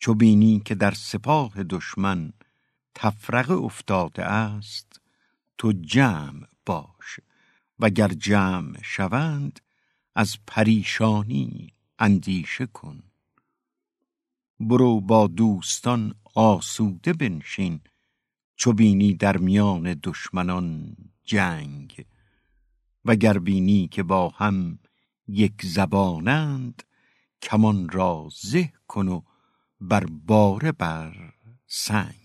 چو بینی که در سپاه دشمن تفرقه افتاده است تو جمع باش. وگر جمع شوند از پریشانی اندیشه کن. برو با دوستان آسوده بنشین چو بینی در میان دشمنان جنگ. وگر بینی که با هم یک زبانند کمان را زه کن و بر باره بر سنگ.